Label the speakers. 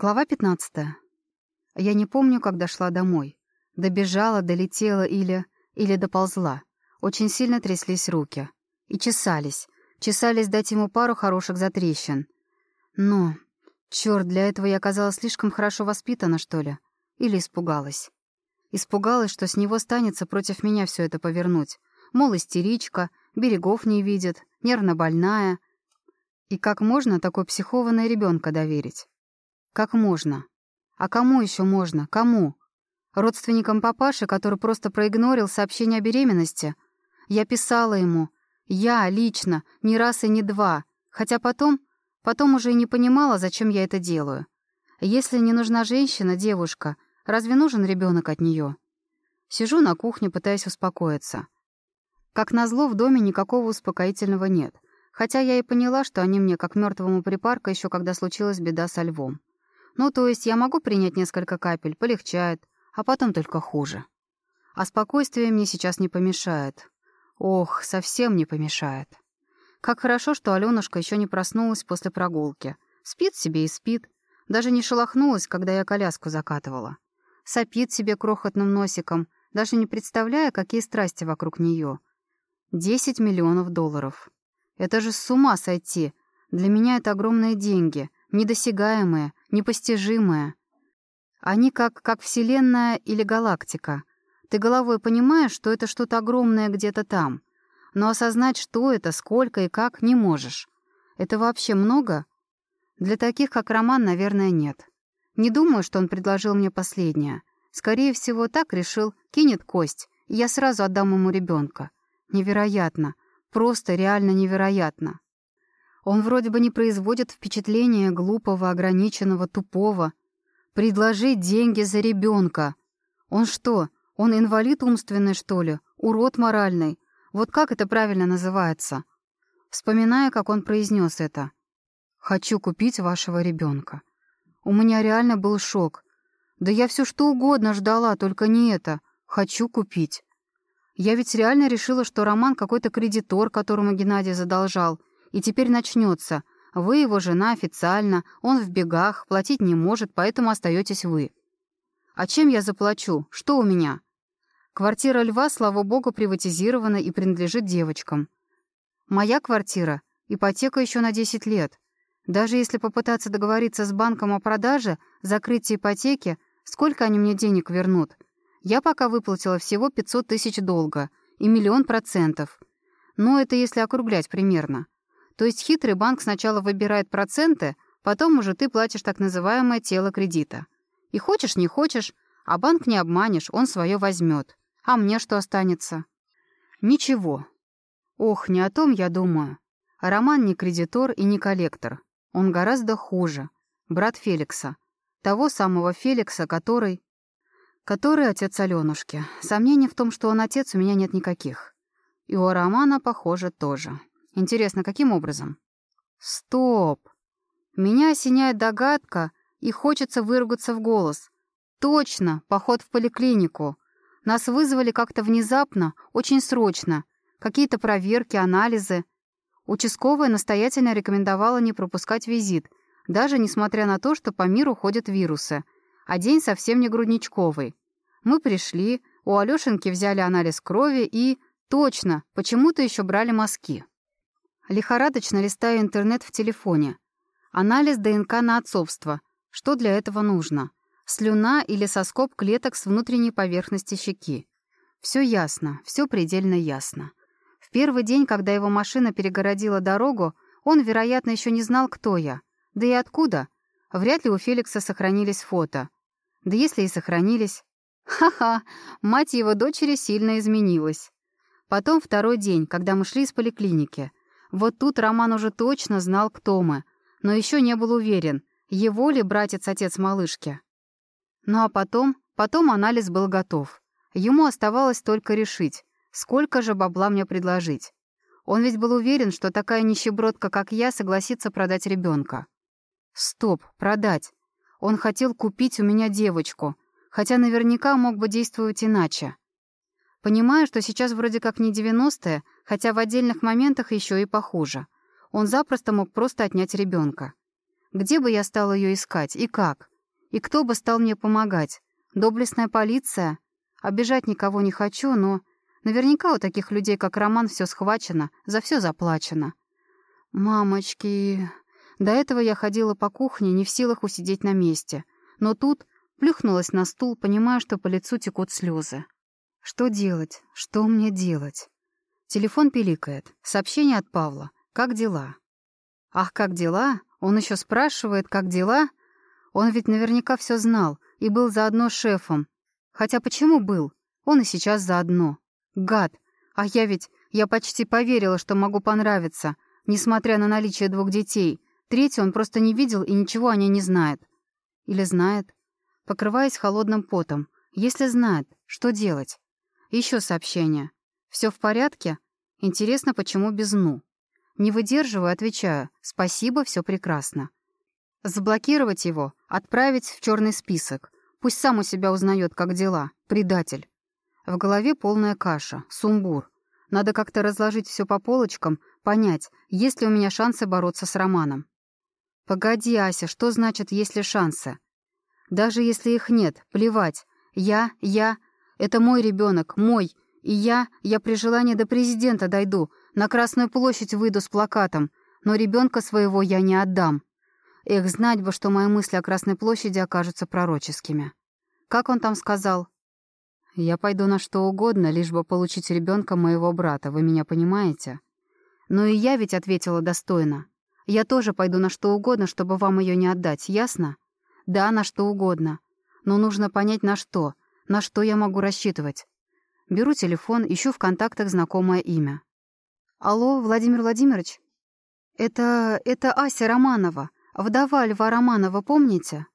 Speaker 1: Глава 15. Я не помню, как дошла домой. Добежала, долетела или... или доползла. Очень сильно тряслись руки. И чесались. Чесались дать ему пару хороших затрещин. Но... Чёрт, для этого я оказалась слишком хорошо воспитана, что ли? Или испугалась? Испугалась, что с него станется против меня все это повернуть. Мол, истеричка, берегов не видит, нервно больная. И как можно такой психованной ребенка доверить? Как можно? А кому еще можно? Кому? Родственникам папаши, который просто проигнорил сообщение о беременности? Я писала ему. Я, лично, ни раз и не два. Хотя потом... Потом уже и не понимала, зачем я это делаю. Если не нужна женщина, девушка, разве нужен ребенок от нее? Сижу на кухне, пытаясь успокоиться. Как назло, в доме никакого успокоительного нет. Хотя я и поняла, что они мне как мертвому припарка еще когда случилась беда со львом. Ну, то есть я могу принять несколько капель, полегчает, а потом только хуже. А спокойствие мне сейчас не помешает. Ох, совсем не помешает. Как хорошо, что Алёнушка еще не проснулась после прогулки. Спит себе и спит. Даже не шелохнулась, когда я коляску закатывала. Сопит себе крохотным носиком, даже не представляя, какие страсти вокруг нее. Десять миллионов долларов. Это же с ума сойти. Для меня это огромные деньги, недосягаемые, непостижимое. Они как, как Вселенная или галактика. Ты головой понимаешь, что это что-то огромное где-то там, но осознать, что это, сколько и как, не можешь. Это вообще много? Для таких, как Роман, наверное, нет. Не думаю, что он предложил мне последнее. Скорее всего, так решил, кинет кость, и я сразу отдам ему ребенка. Невероятно. Просто реально невероятно. Он вроде бы не производит впечатления глупого, ограниченного, тупого. Предложить деньги за ребенка. Он что, он инвалид умственный, что ли? Урод моральный? Вот как это правильно называется? Вспоминая, как он произнес это. «Хочу купить вашего ребенка». У меня реально был шок. Да я все что угодно ждала, только не это. Хочу купить. Я ведь реально решила, что Роман какой-то кредитор, которому Геннадий задолжал, и теперь начнется. Вы его жена официально, он в бегах, платить не может, поэтому остаетесь вы. А чем я заплачу? Что у меня? Квартира Льва, слава богу, приватизирована и принадлежит девочкам. Моя квартира — ипотека еще на 10 лет. Даже если попытаться договориться с банком о продаже, закрытии ипотеки, сколько они мне денег вернут? Я пока выплатила всего 500 тысяч долга и миллион процентов. Но это если округлять примерно. То есть хитрый банк сначала выбирает проценты, потом уже ты платишь так называемое тело кредита. И хочешь, не хочешь, а банк не обманешь, он свое возьмет. А мне что останется? Ничего. Ох, не о том я думаю. Роман не кредитор и не коллектор. Он гораздо хуже. Брат Феликса. Того самого Феликса, который... Который отец Алёнушки. Сомнений в том, что он отец, у меня нет никаких. И у Романа, похоже, тоже. Интересно, каким образом? Стоп! Меня осеняет догадка, и хочется выругаться в голос. Точно, поход в поликлинику. Нас вызвали как-то внезапно, очень срочно. Какие-то проверки, анализы. Участковая настоятельно рекомендовала не пропускать визит, даже несмотря на то, что по миру ходят вирусы. А день совсем не грудничковый. Мы пришли, у Алёшеньки взяли анализ крови и... Точно, почему-то еще брали мазки. Лихорадочно листаю интернет в телефоне. Анализ ДНК на отцовство. Что для этого нужно? Слюна или соскоб клеток с внутренней поверхности щеки. Все ясно, все предельно ясно. В первый день, когда его машина перегородила дорогу, он, вероятно, еще не знал, кто я. Да и откуда? Вряд ли у Феликса сохранились фото. Да если и сохранились... Ха-ха, мать его дочери сильно изменилась. Потом второй день, когда мы шли из поликлиники — вот тут Роман уже точно знал, кто мы, но еще не был уверен, его ли братец-отец малышки. Ну а потом, потом анализ был готов. Ему оставалось только решить, сколько же бабла мне предложить. Он ведь был уверен, что такая нищебродка, как я, согласится продать ребенка. Стоп, продать. Он хотел купить у меня девочку, хотя наверняка мог бы действовать иначе. Понимая, что сейчас вроде как не 90-е, хотя в отдельных моментах еще и похуже. Он запросто мог просто отнять ребенка. Где бы я стал ее искать и как? И кто бы стал мне помогать? Доблестная полиция? Обижать никого не хочу, но наверняка у таких людей, как Роман, все схвачено, за все заплачено. Мамочки... До этого я ходила по кухне, не в силах усидеть на месте. Но тут плюхнулась на стул, понимая, что по лицу текут слезы. Что делать? Что мне делать? Телефон пиликает. Сообщение от Павла. Как дела? Ах, как дела? Он еще спрашивает, как дела? Он ведь наверняка все знал и был заодно шефом. Хотя почему был? Он и сейчас заодно. Гад. А я ведь... Я почти поверила, что могу понравиться, несмотря на наличие двух детей. Третий он просто не видел и ничего о ней не знает. Или знает. Покрываясь холодным потом. Если знает, что делать? Еще сообщение. Все в порядке? Интересно, почему без «ну»? Не выдерживаю, отвечаю. Спасибо, все прекрасно. Заблокировать его, отправить в черный список. Пусть сам у себя узнает, как дела. Предатель. В голове полная каша, сумбур. Надо как-то разложить все по полочкам, понять, есть ли у меня шансы бороться с Романом. Погоди, Ася, что значит «есть ли шансы»? Даже если их нет, плевать. Я, я... Это мой ребенок, мой. И я, я при желании до президента дойду, на Красную площадь выйду с плакатом, но ребенка своего я не отдам. Эх, знать бы, что мои мысли о Красной площади окажутся пророческими. Как он там сказал? Я пойду на что угодно, лишь бы получить ребенка моего брата, вы меня понимаете? Но и я ведь ответила достойно. Я тоже пойду на что угодно, чтобы вам ее не отдать, ясно? Да, на что угодно. Но нужно понять, на что, на что я могу рассчитывать. Беру телефон, ищу в контактах знакомое имя. «Алло, Владимир Владимирович?» «Это... это Ася Романова, вдова Льва Романова, помните?»